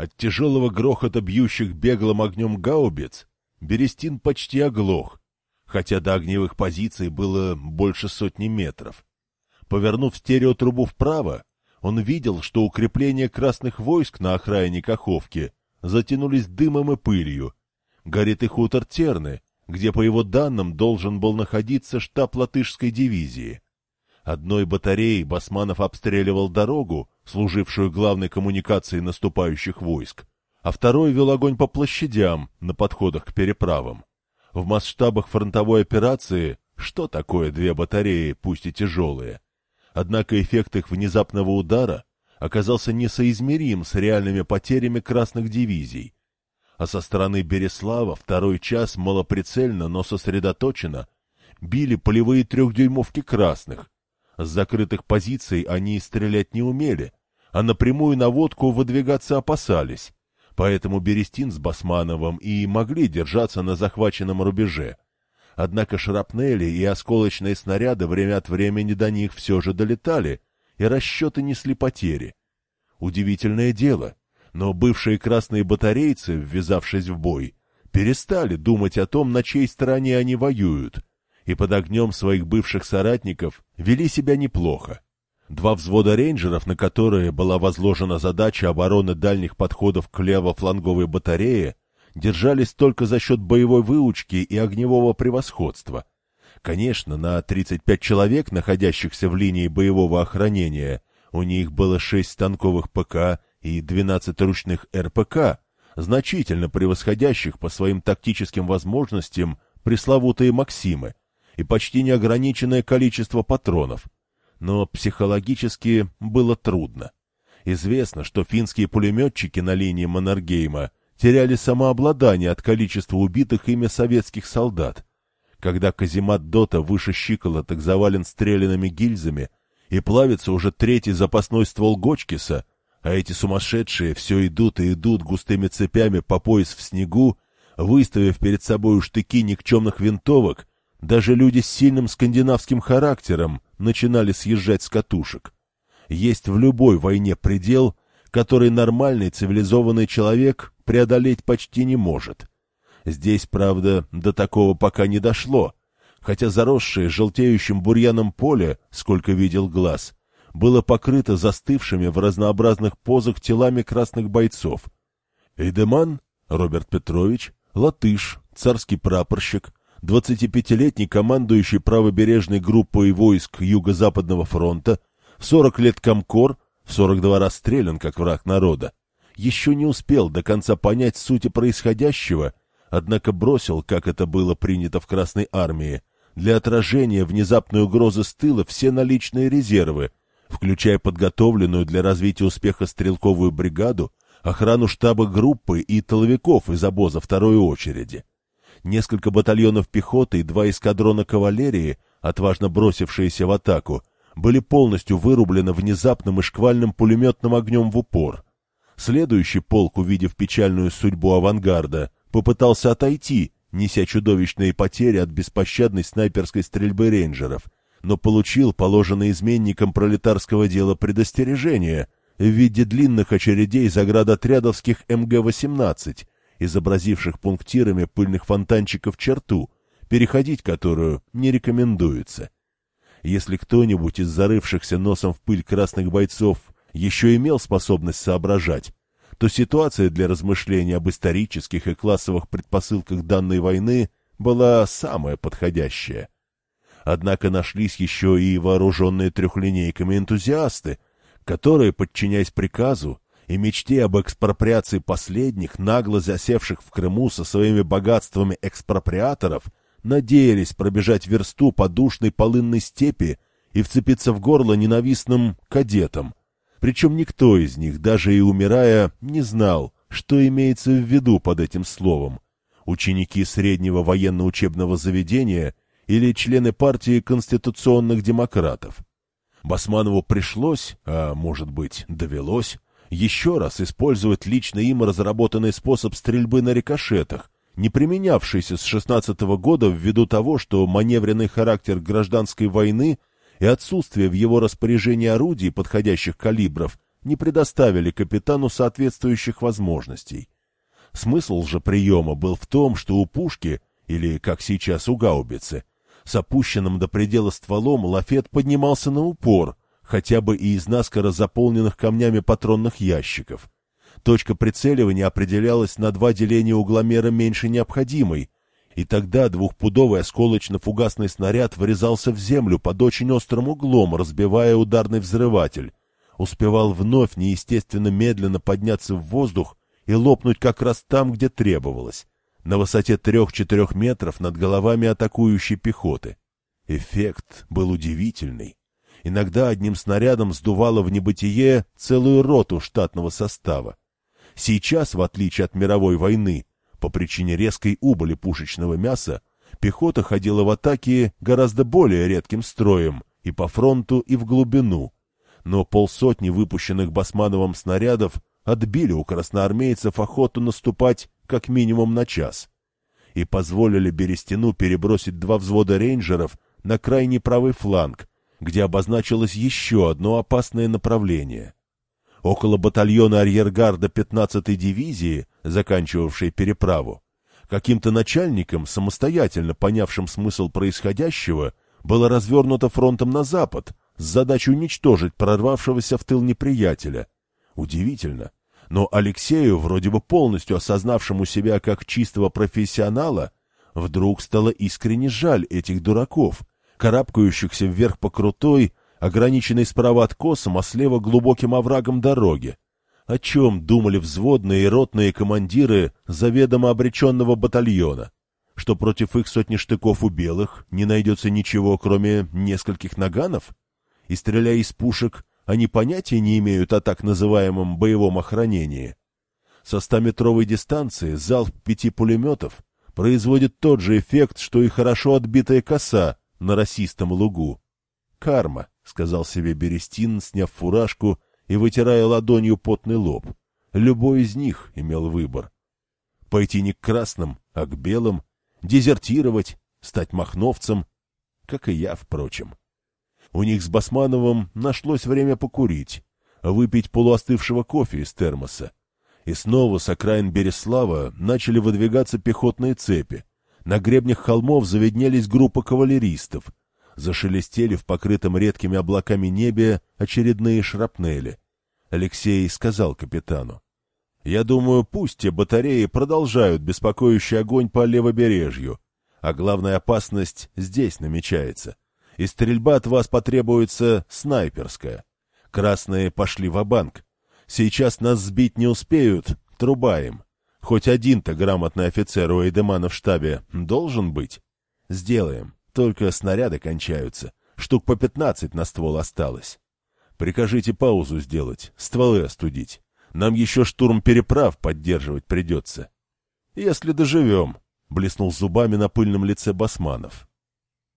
От тяжелого грохота бьющих беглым огнем гаубиц Берестин почти оглох, хотя до огневых позиций было больше сотни метров. Повернув стереотрубу вправо, он видел, что укрепления красных войск на окраине Каховки затянулись дымом и пылью. Горит и хутор Терны, где, по его данным, должен был находиться штаб латышской дивизии. Одной батареей Басманов обстреливал дорогу, служившую главной коммуникацией наступающих войск, а второй вел огонь по площадям на подходах к переправам. В масштабах фронтовой операции что такое две батареи, пусть и тяжелые? Однако эффект их внезапного удара оказался несоизмерим с реальными потерями красных дивизий. А со стороны Береслава второй час малоприцельно, но сосредоточенно били полевые трехдюймовки красных. С закрытых позиций они стрелять не умели, а напрямую на водку выдвигаться опасались. Поэтому Берестин с Басмановым и могли держаться на захваченном рубеже. Однако шрапнели и осколочные снаряды время от времени до них все же долетали, и расчеты несли потери. Удивительное дело, но бывшие красные батарейцы, ввязавшись в бой, перестали думать о том, на чьей стороне они воюют, и под огнем своих бывших соратников вели себя неплохо. Два взвода рейнджеров, на которые была возложена задача обороны дальних подходов к лево-фланговой батарее, держались только за счет боевой выучки и огневого превосходства. Конечно, на 35 человек, находящихся в линии боевого охранения, у них было 6 станковых ПК и 12 ручных РПК, значительно превосходящих по своим тактическим возможностям пресловутые «Максимы», и почти неограниченное количество патронов. Но психологически было трудно. Известно, что финские пулеметчики на линии Маннергейма теряли самообладание от количества убитых ими советских солдат. Когда каземат Дота выше щиколоток завален стрелянными гильзами и плавится уже третий запасной ствол Гочкиса, а эти сумасшедшие все идут и идут густыми цепями по пояс в снегу, выставив перед собой штыки никчемных винтовок, даже люди с сильным скандинавским характером начинали съезжать с катушек. Есть в любой войне предел, который нормальный цивилизованный человек преодолеть почти не может. Здесь, правда, до такого пока не дошло, хотя заросшее желтеющим бурьяном поле, сколько видел глаз, было покрыто застывшими в разнообразных позах телами красных бойцов. Эйдеман, Роберт Петрович, латыш, царский прапорщик, 25-летний командующий правобережной группой войск Юго-Западного фронта, в 40 лет комкор, в 42 расстрелян как враг народа, еще не успел до конца понять сути происходящего, однако бросил, как это было принято в Красной армии, для отражения внезапной угрозы с тыла все наличные резервы, включая подготовленную для развития успеха стрелковую бригаду, охрану штаба группы и толовиков из обоза второй очереди. Несколько батальонов пехоты и два эскадрона кавалерии, отважно бросившиеся в атаку, были полностью вырублены внезапным и шквальным пулеметным огнем в упор. Следующий полк, увидев печальную судьбу авангарда, попытался отойти, неся чудовищные потери от беспощадной снайперской стрельбы рейнджеров, но получил положенное изменникам пролетарского дела предостережение в виде длинных очередей заградотрядовских МГ-18, изобразивших пунктирами пыльных фонтанчиков черту, переходить которую не рекомендуется. Если кто-нибудь из зарывшихся носом в пыль красных бойцов еще имел способность соображать, то ситуация для размышления об исторических и классовых предпосылках данной войны была самая подходящая. Однако нашлись еще и вооруженные трехлинейками энтузиасты, которые, подчиняясь приказу и мечте об экспроприации последних, нагло засевших в Крыму со своими богатствами экспроприаторов, надеялись пробежать версту по душной полынной степи и вцепиться в горло ненавистным кадетам, причем никто из них, даже и умирая, не знал, что имеется в виду под этим словом. Ученики среднего военно-учебного заведения или члены партии конституционных демократов. Басманову пришлось, а может быть довелось, еще раз использовать лично им разработанный способ стрельбы на рикошетах, не применявшийся с 16 -го года ввиду того, что маневренный характер гражданской войны и отсутствие в его распоряжении орудий подходящих калибров не предоставили капитану соответствующих возможностей. Смысл же приема был в том, что у пушки, или, как сейчас у гаубицы, с опущенным до предела стволом лафет поднимался на упор, хотя бы и из наскоро заполненных камнями патронных ящиков. Точка прицеливания определялась на два деления угломера меньше необходимой, и тогда двухпудовый осколочно-фугасный снаряд врезался в землю под очень острым углом, разбивая ударный взрыватель. Успевал вновь неестественно медленно подняться в воздух и лопнуть как раз там, где требовалось, на высоте трех-четырех метров над головами атакующей пехоты. Эффект был удивительный. Иногда одним снарядом сдувало в небытие целую роту штатного состава. Сейчас, в отличие от мировой войны, по причине резкой убыли пушечного мяса, пехота ходила в атаке гораздо более редким строем и по фронту, и в глубину. Но полсотни выпущенных Басмановым снарядов отбили у красноармейцев охоту наступать как минимум на час и позволили Берестину перебросить два взвода рейнджеров на крайний правый фланг, где обозначилось еще одно опасное направление. Около батальона арьергарда 15-й дивизии, заканчивавшей переправу, каким-то начальником, самостоятельно понявшим смысл происходящего, было развернуто фронтом на запад с задачей уничтожить прорвавшегося в тыл неприятеля. Удивительно, но Алексею, вроде бы полностью осознавшему себя как чистого профессионала, вдруг стало искренне жаль этих дураков, карабкающихся вверх по крутой, ограниченной справа откосом, а слева глубоким оврагом дороги. О чем думали взводные и ротные командиры заведомо обреченного батальона? Что против их сотни штыков у белых не найдется ничего, кроме нескольких наганов? И, стреляя из пушек, они понятия не имеют о так называемом боевом охранении. Со стометровой дистанции залп пяти пулеметов производит тот же эффект, что и хорошо отбитая коса на расистом лугу. Карма. — сказал себе Берестин, сняв фуражку и вытирая ладонью потный лоб. Любой из них имел выбор. Пойти не к красным, а к белым, дезертировать, стать махновцем, как и я, впрочем. У них с Басмановым нашлось время покурить, выпить полуостывшего кофе из термоса. И снова с окраин Береслава начали выдвигаться пехотные цепи. На гребнях холмов заведнелись группы кавалеристов — Зашелестели в покрытом редкими облаками небе очередные шрапнели. Алексей сказал капитану. — Я думаю, пусть те батареи продолжают беспокоящий огонь по левобережью, а главная опасность здесь намечается. И стрельба от вас потребуется снайперская. Красные пошли в банк Сейчас нас сбить не успеют, трубаем. Хоть один-то грамотный офицер у Эйдемана в штабе должен быть. Сделаем. Только снаряды кончаются. Штук по пятнадцать на ствол осталось. Прикажите паузу сделать, стволы остудить. Нам еще штурм переправ поддерживать придется. Если доживем, — блеснул зубами на пыльном лице Басманов.